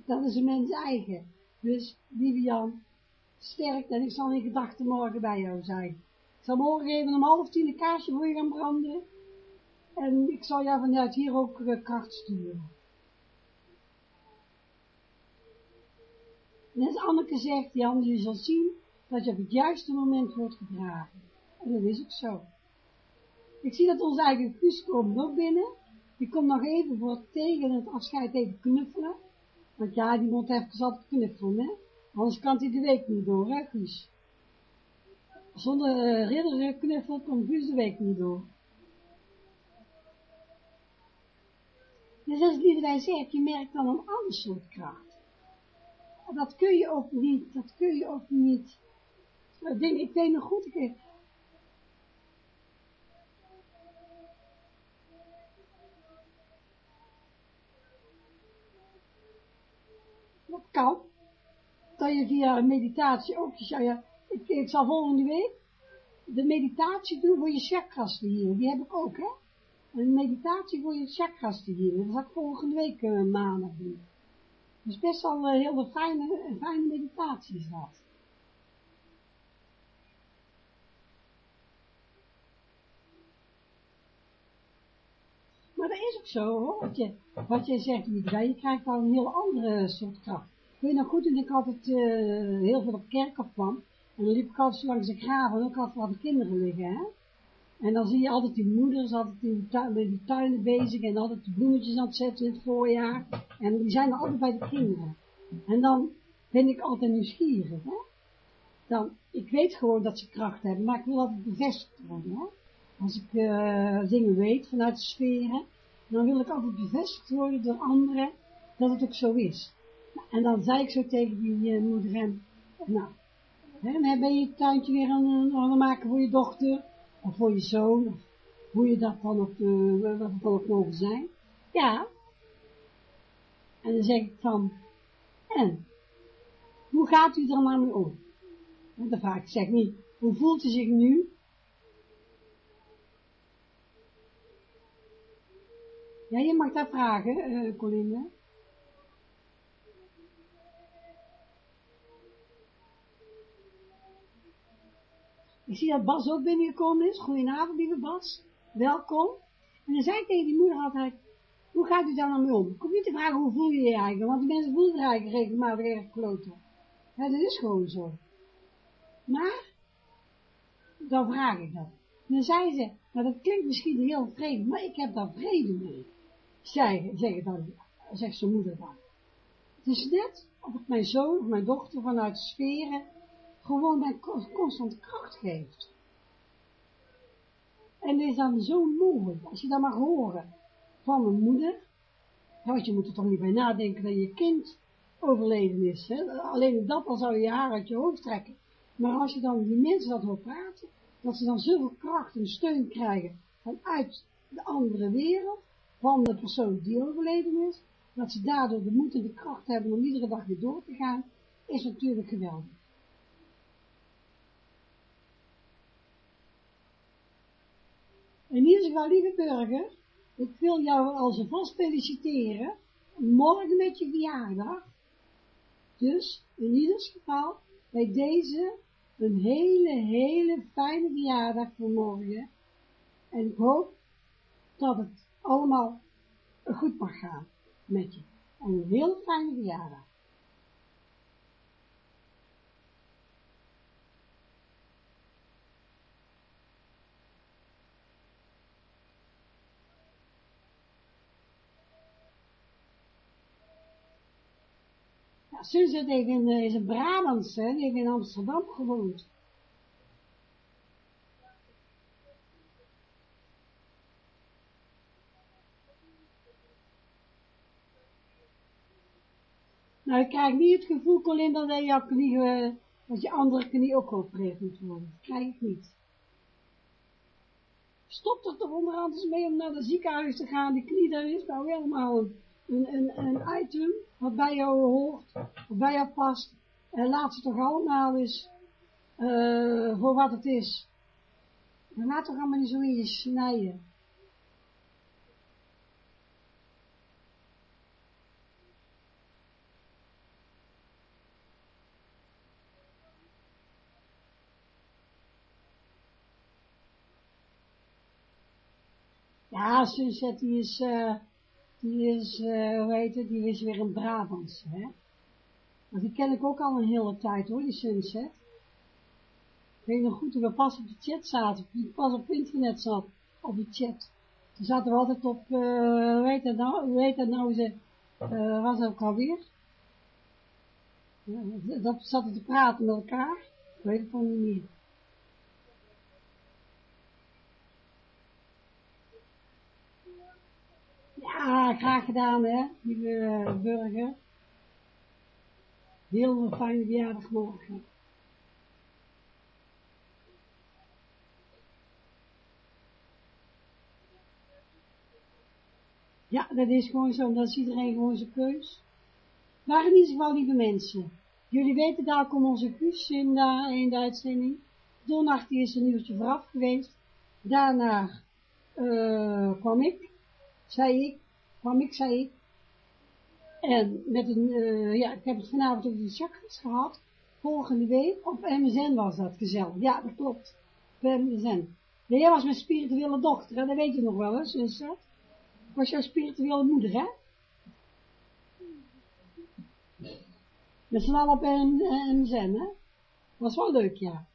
Dat is een mens eigen. Dus, Vivian, sterk en ik zal in gedachten morgen bij jou zijn. Ik zal morgen even om half tien een kaarsje voor je gaan branden. En ik zal jou vanuit hier ook uh, kracht sturen. En als Anneke zegt, Jan, je zal zien dat je op het juiste moment wordt gedragen. En dat is ook zo. Ik zie dat onze eigen Guus komt ook binnen. Die komt nog even voor tegen het afscheid even knuffelen. Want ja, die moet even altijd knuffelen, hè. Anders kan hij de week niet door, hè, Guus. Zonder uh, ridder knuffel komt Guus de week niet door. Dus als wij zegt, je merkt dan een ander soort kracht. Dat kun je ook niet, dat kun je ook niet. Ik, denk, ik weet nog goed, ik, dat kan. Dat je via meditatie ook, ja, ik, zal volgende week de meditatie doen voor je chakras te hier. Die heb ik ook, hè. Een meditatie voor je chakras te. Dat zal ik volgende week uh, maandag doen. Dus best wel uh, heel fijne, fijne meditatie is. Maar dat is ook zo, hoor. Wat je, wat je zegt, je krijgt dan een heel andere soort kracht. Ik weet nog goed, toen ik altijd uh, heel veel op kerk kwam, en dan liep ik altijd langs de graven, en ook altijd wat kinderen liggen, hè. En dan zie je altijd die moeders, altijd in die tuinen bezig, en altijd de bloemetjes aan het zetten in het voorjaar. En die zijn er altijd bij de kinderen. En dan ben ik altijd nieuwsgierig, hè. Dan, ik weet gewoon dat ze kracht hebben, maar ik wil altijd bevestigd worden, hè. Als ik uh, dingen weet vanuit de sferen, dan wil ik altijd bevestigd worden door anderen dat het ook zo is. En dan zei ik zo tegen die uh, moeder hem, nou, hè, dan ben je het tuintje weer aan, aan het maken voor je dochter, of voor je zoon, of hoe je dat dan ook, uh, wat het dan ook mogen zijn. Ja. En dan zeg ik van, en, hoe gaat u er nou mee om? En dan vraag ik, zeg niet, hoe voelt u zich nu? Ja, je mag daar vragen, uh, Colinda. Ik zie dat Bas ook binnengekomen is. Goedenavond, lieve Bas. Welkom. En dan zei ik tegen die moeder altijd, hoe gaat u daar nou mee om? Ik kom niet te vragen, hoe voel je je eigenlijk? Want die mensen voelen er eigenlijk regelmatig erg kloten. Ja, dat is gewoon zo. Maar, dan vraag ik dat. En dan zei ze, maar dat klinkt misschien heel vreemd, maar ik heb daar vrede mee. Zij, zeg, dan, zegt zijn moeder dan. Het is net of ik mijn zoon of mijn dochter vanuit sferen gewoon mijn constante kracht geeft. En dit is dan zo mooi, als je dat mag horen van een moeder, want je moet er toch niet bij nadenken dat je kind overleden is, hè? alleen dat al zou je haar uit je hoofd trekken. Maar als je dan die mensen dat hoort praten, dat ze dan zoveel kracht en steun krijgen vanuit de andere wereld, van de persoon die overleden is, dat ze daardoor de moed en de kracht hebben om iedere dag weer door te gaan, is natuurlijk geweldig. In ieder geval, lieve burger, ik wil jou alvast feliciteren, morgen met je verjaardag. Dus, in ieder geval, bij deze, een hele, hele fijne verjaardag voor morgen. En ik hoop dat het allemaal goed mag gaan met je. En een heel fijne verjaardag. Ja, heeft in, is een Brabantse, die heeft in Amsterdam gewoond. Nou, ik krijg niet het gevoel, Colin, dat je, knie, uh, dat je andere knie ook geopereerd moet worden. Dat krijg ik niet. Stop er toch onderhand mee om naar het ziekenhuis te gaan. Die knie, daar is nou helemaal een, een item wat bij jou hoort, wat bij jou past. En laat ze toch allemaal eens uh, voor wat het is. En laat toch allemaal niet zo in je snijden. Ja, Sunset die is, uh, die is, uh, hoe heet het, die is weer een Brabantse, hè. Maar die ken ik ook al een hele tijd hoor, die Sunset. Ik weet nog goed toen we pas op de chat zaten, toen ik pas op internet zat, op de chat. Toen zaten we altijd op, uh, hoe heet dat nou, hoe heet dat nou, ze, uh, was dat ook alweer? dat zaten te praten met elkaar, ik weet het van niet meer. Ja, graag gedaan, hè, lieve burger. Heel fijne verjaardag morgen. Ja, dat is gewoon zo, dat is iedereen gewoon zijn keus. Maar in ieder geval, lieve mensen, jullie weten, daar komt onze Guus in de, in de uitzending. Donderdag is een nieuwtje vooraf geweest. Daarna uh, kwam ik, zei ik, kwam ik, zei ik. En met een, uh, ja, ik heb het vanavond over de chakras gehad. Volgende week op MSN was dat gezellig. Ja, dat klopt. Op MSN. Jij was mijn spirituele dochter, hè? dat weet je nog wel eens, dat? Was jouw spirituele moeder, hè? Met z'n allen op MSN, hè? Was wel leuk, ja.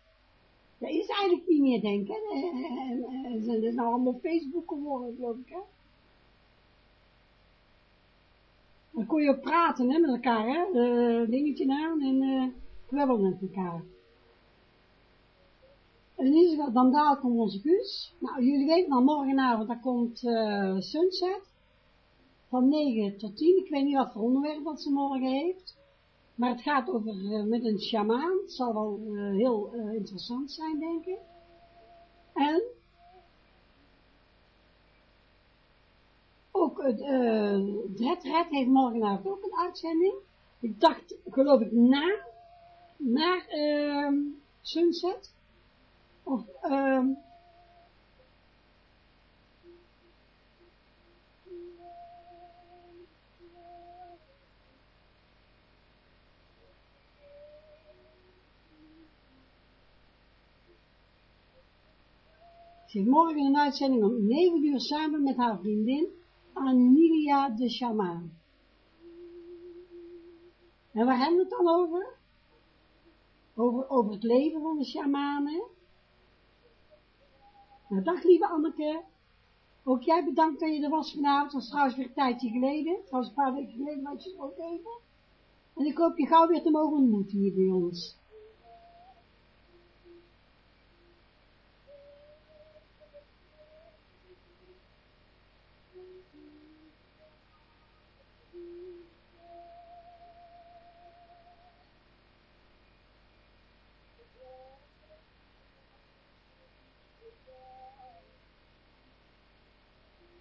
Dat is eigenlijk niet meer, denk ik, hè? Dat is nou allemaal Facebook geworden, geloof ik, hè? Dan kon je ook praten hè, met elkaar, hè, uh, dingetje aan en uh, met elkaar. En in ieder geval, dan komt onze Guus. Nou, jullie weten al, morgenavond, daar komt uh, Sunset. Van 9 tot 10. Ik weet niet wat voor onderwerp dat ze morgen heeft. Maar het gaat over met een shamaan. Het zal wel heel interessant zijn, denk ik. En ook het, uh, het Red heeft morgenavond ook een uitzending. Ik dacht, geloof ik, na, na uh, Sunset. Of, uh, Ze heeft morgen een uitzending om 9 uur samen met haar vriendin Anilia de Shamaan. En waar hebben we het dan over? Over, over het leven van de shamanen. Nou, dag lieve Anneke. Ook jij bedankt dat je er was vanavond. Het was trouwens weer een tijdje geleden. Trouwens een paar weken geleden was je ook even. En ik hoop je gauw weer te mogen ontmoeten hier bij ons.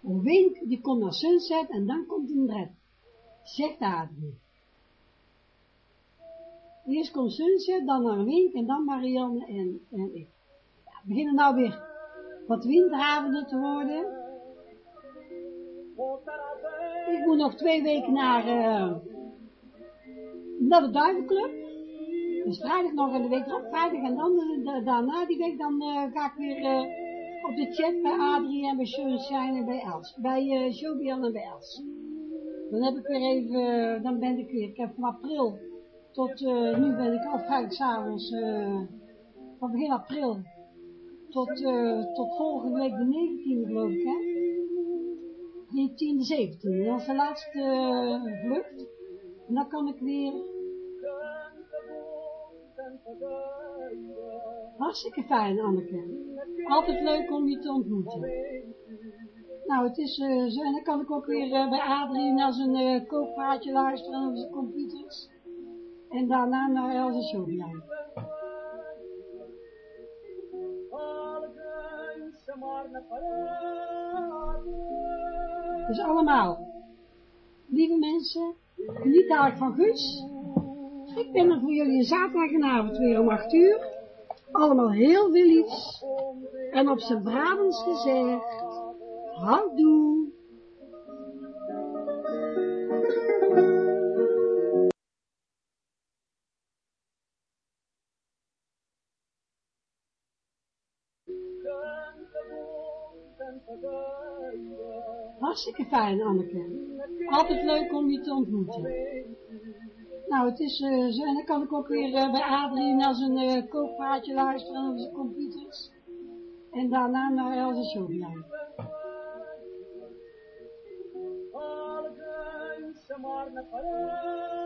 Een wink, die komt naar Sunset en dan komt een red. Zegt Adrie. Eerst komt Sunset, dan naar Wink en dan Marianne en, en ik. We beginnen nou weer wat winteravonden te worden. Ik moet nog twee weken naar, uh, naar de Duivenclub. Dus vrijdag nog en de week erop, vrijdag en dan de, daarna die week, dan uh, ga ik weer... Op de chat bij Adrie en bij Sunshine en bij Els. Bij uh, Jobian en bij Els. Dan heb ik weer even, dan ben ik weer, ik heb van april tot, uh, nu ben ik al vrijdag s'avonds, uh, van begin april tot, tot volgende week de 19e geloof ik, hè. 19e, 17e, dat is de laatste vlucht. En dan kan ik weer Hartstikke fijn, Anneke. Altijd leuk om je te ontmoeten. Nou, het is uh, zo, en dan kan ik ook weer uh, bij Adrie naar zijn uh, kookpraatje luisteren op zijn computers. En daarna naar Elze Showline. Dus allemaal, lieve mensen, niet dadelijk van Guus. Ik ben er voor jullie zaterdagavond weer om 8 uur. Allemaal heel veel liefs. En op zijn Brabants gezegd, houdoe. Hartstikke fijn, Anneke. Altijd leuk om je te ontmoeten. Nou, het is uh, en dan kan ik ook weer uh, bij Adrie naar zijn uh, kooppraatje luisteren op zijn computers. En daarna naar Elze Showline. ik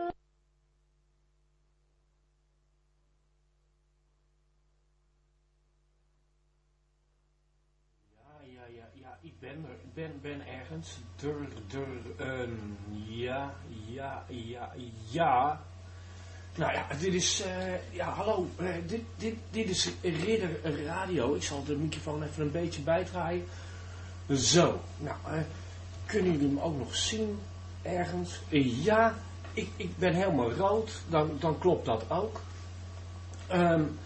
ben ben, ben ergens. Dur, dur, um, ja, ja, ja, ja. Nou ja, dit is, uh, ja, hallo, uh, dit, dit, dit is Ridder Radio. Ik zal de microfoon even een beetje bijdraaien. Zo, nou, uh, kunnen jullie me ook nog zien ergens? ja, ik, ik ben helemaal rood, dan, dan klopt dat ook. Um,